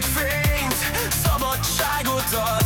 Szeretnéd fényt, szabadságot ad.